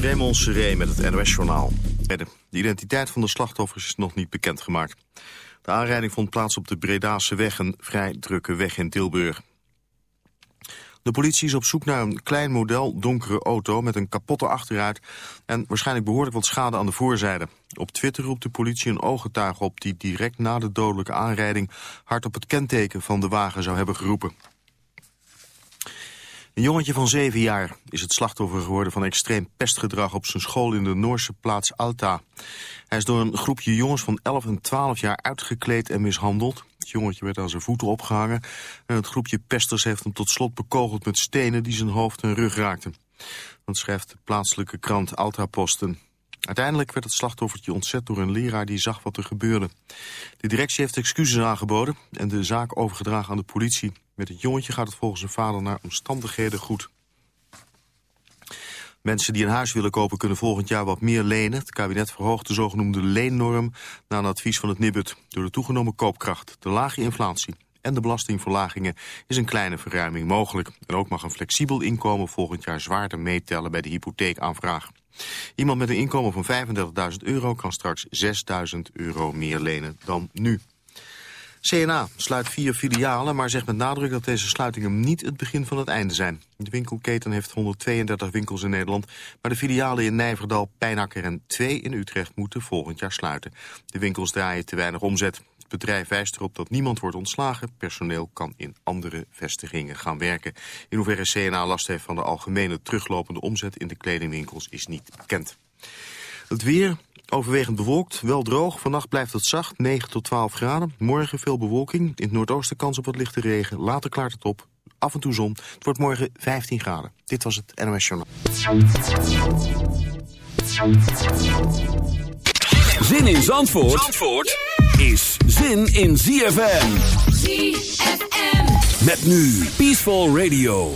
Raymond Seré met het NOS-journaal. De identiteit van de slachtoffers is nog niet bekendgemaakt. De aanrijding vond plaats op de Bredase weg, een vrij drukke weg in Tilburg. De politie is op zoek naar een klein model donkere auto met een kapotte achteruit en waarschijnlijk behoorlijk wat schade aan de voorzijde. Op Twitter roept de politie een ooggetuige op die direct na de dodelijke aanrijding hard op het kenteken van de wagen zou hebben geroepen. Een jongetje van zeven jaar is het slachtoffer geworden van extreem pestgedrag op zijn school in de Noorse plaats Alta. Hij is door een groepje jongens van 11 en 12 jaar uitgekleed en mishandeld. Het jongetje werd aan zijn voeten opgehangen en het groepje pesters heeft hem tot slot bekogeld met stenen die zijn hoofd en rug raakten. Dat schrijft de plaatselijke krant Alta Posten. Uiteindelijk werd het slachtoffertje ontzet door een leraar die zag wat er gebeurde. De directie heeft excuses aangeboden en de zaak overgedragen aan de politie. Met het jongetje gaat het volgens zijn vader naar omstandigheden goed. Mensen die een huis willen kopen kunnen volgend jaar wat meer lenen. Het kabinet verhoogt de zogenoemde leennorm na een advies van het NIBUD. Door de toegenomen koopkracht, de lage inflatie en de belastingverlagingen is een kleine verruiming mogelijk. En ook mag een flexibel inkomen volgend jaar zwaarder meetellen bij de hypotheekaanvraag. Iemand met een inkomen van 35.000 euro kan straks 6.000 euro meer lenen dan nu. CNA sluit vier filialen, maar zegt met nadruk dat deze sluitingen niet het begin van het einde zijn. De winkelketen heeft 132 winkels in Nederland, maar de filialen in Nijverdal, Pijnakker en twee in Utrecht moeten volgend jaar sluiten. De winkels draaien te weinig omzet. Het bedrijf wijst erop dat niemand wordt ontslagen. Personeel kan in andere vestigingen gaan werken. In hoeverre CNA last heeft van de algemene teruglopende omzet in de kledingwinkels is niet bekend. Het weer, Overwegend bewolkt, wel droog. Vannacht blijft het zacht, 9 tot 12 graden. Morgen veel bewolking. In het noordoosten kans op wat lichte regen. Later klaart het op. Af en toe zon. Het wordt morgen 15 graden. Dit was het NOS Journaal. Zin in Zandvoort, Zandvoort is zin in ZFM. ZFM. Met nu Peaceful Radio.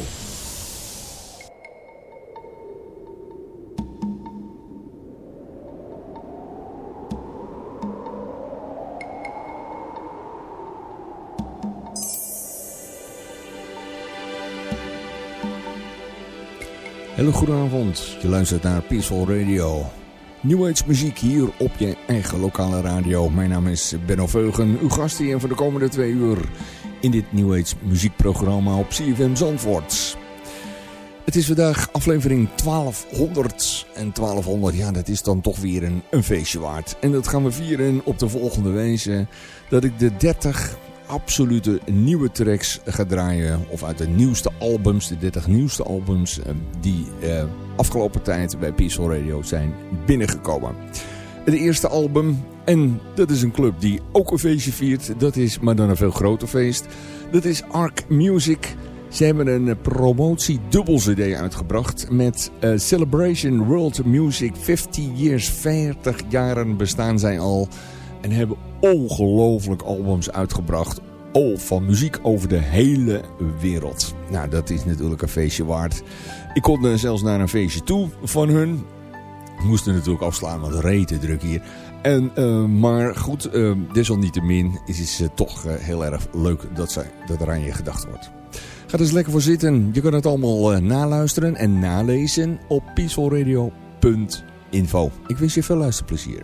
Hele goede avond. Je luistert naar Peaceful Radio. New Age muziek hier op je eigen lokale radio. Mijn naam is Benno Veugen, uw gast hier voor de komende twee uur in dit New Age muziekprogramma op CFM Zandvoort. Het is vandaag aflevering 1200 en 1200, ja dat is dan toch weer een, een feestje waard. En dat gaan we vieren op de volgende wijze dat ik de 30 absolute nieuwe tracks ga draaien. Of uit de nieuwste albums, de 30 nieuwste albums eh, die eh, afgelopen tijd bij Peaceful Radio zijn binnengekomen. Het eerste album, en dat is een club die ook een feestje viert. Dat is maar dan een veel groter feest. Dat is Arc Music. Ze hebben een promotie dubbel CD uitgebracht met uh, Celebration World Music 50 Years. 40 jaren bestaan zij al. En hebben ongelooflijk albums uitgebracht. Oh, van muziek over de hele wereld. Nou, dat is natuurlijk een feestje waard. Ik kon er zelfs naar een feestje toe van hun. We moesten natuurlijk afslaan, want reten druk hier. En, uh, maar goed, uh, desalniettemin is het uh, toch heel erg leuk dat, zij, dat er aan je gedacht wordt. Ga er eens lekker voor zitten. Je kan het allemaal naluisteren en nalezen op peacefulradio.info. Ik wens je veel luisterplezier.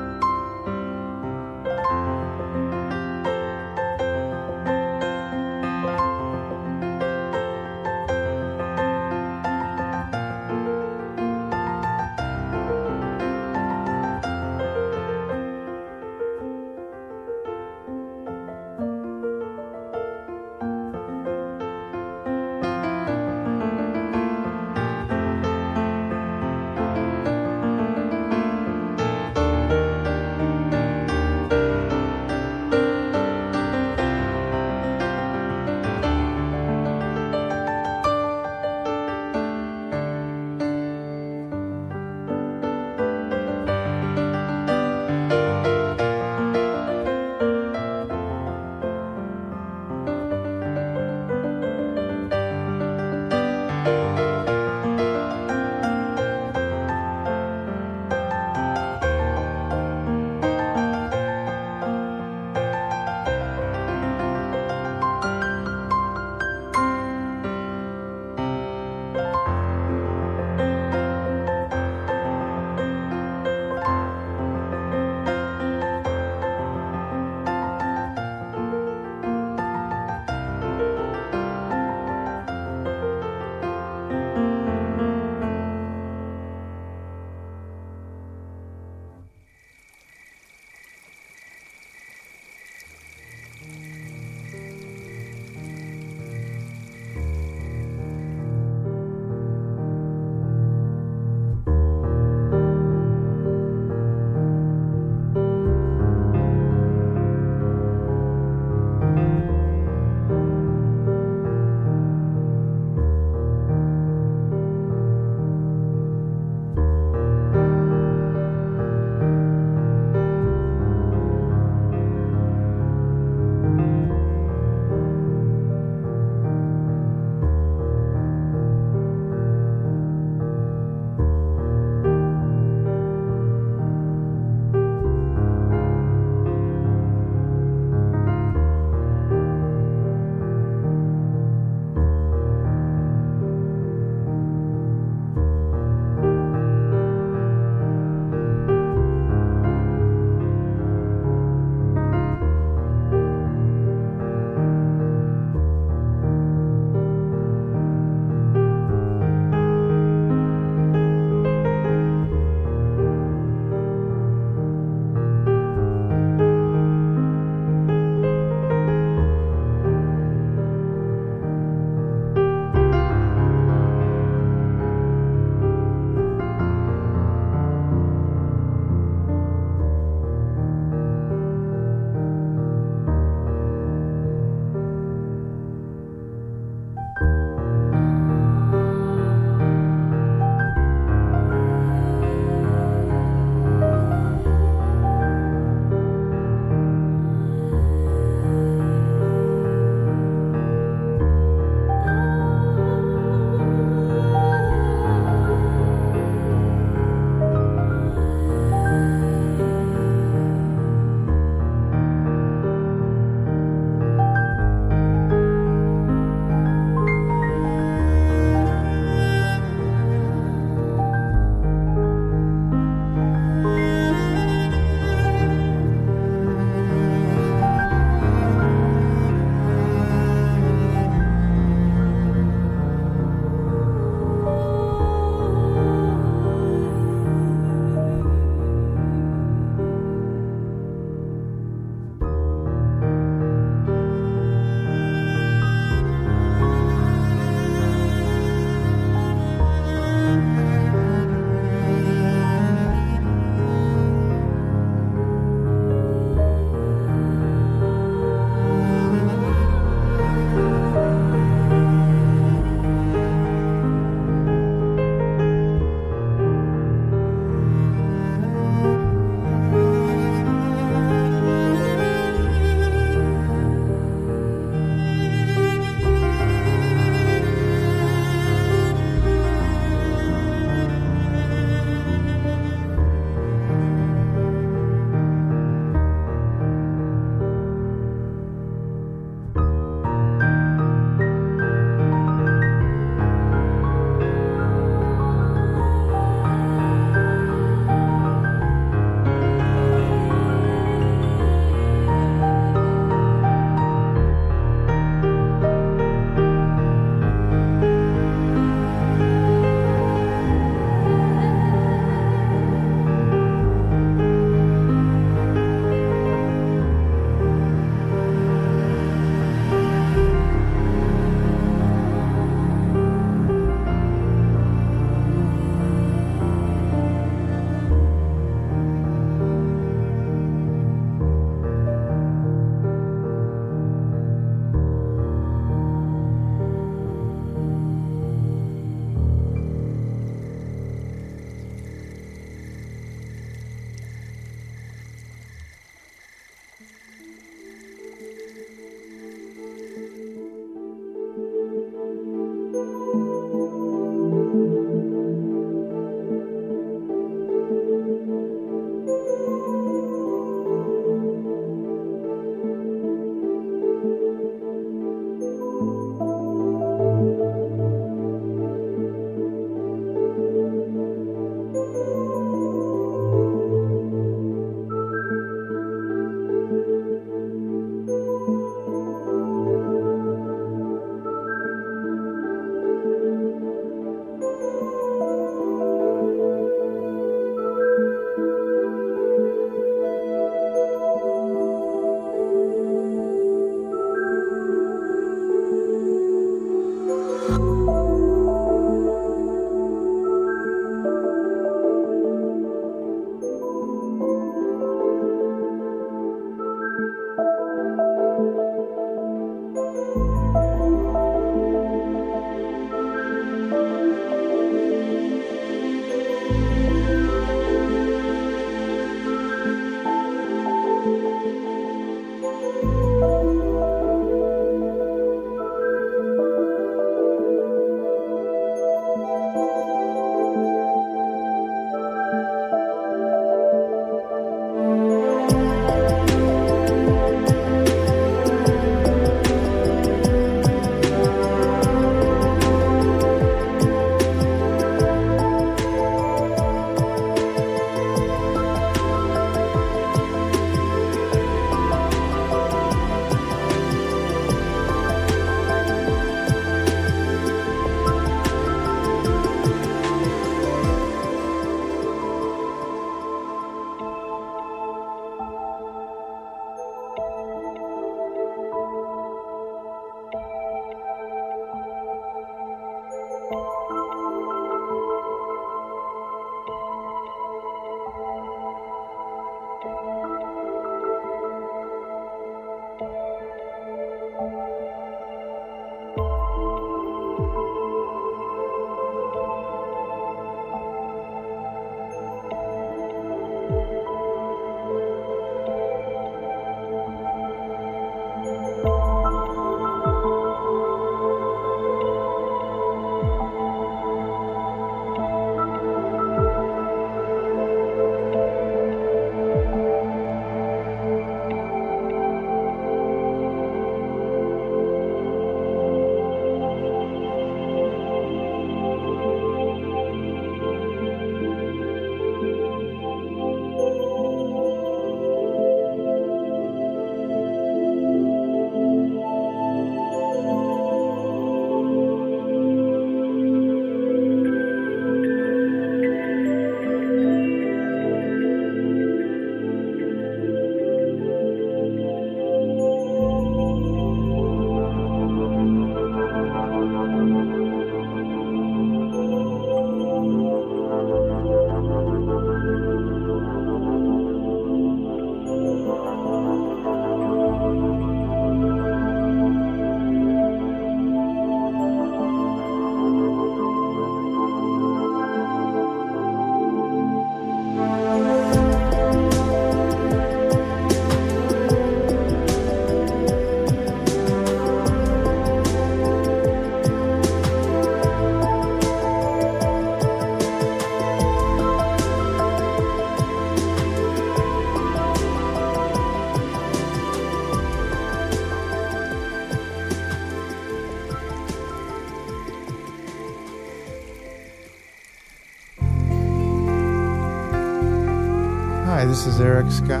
buscar.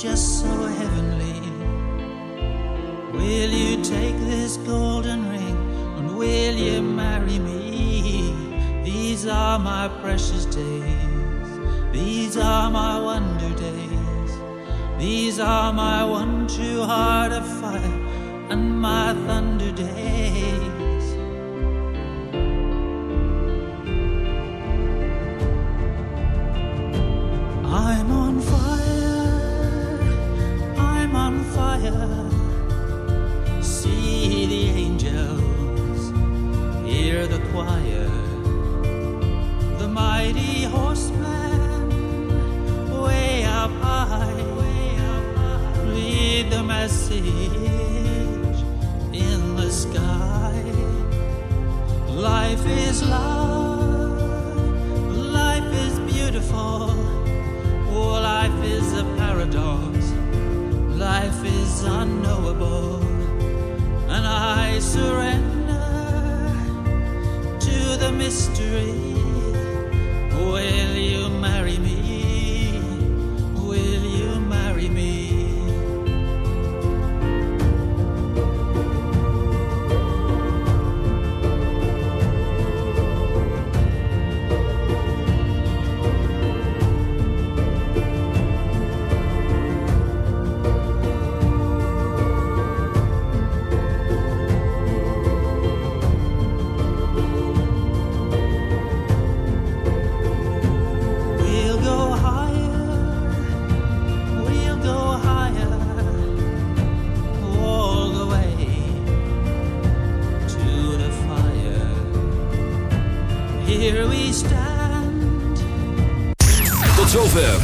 just so heavenly. Will you take this golden ring and will you marry me? These are my precious days, these are my wonder days, these are my one true heart.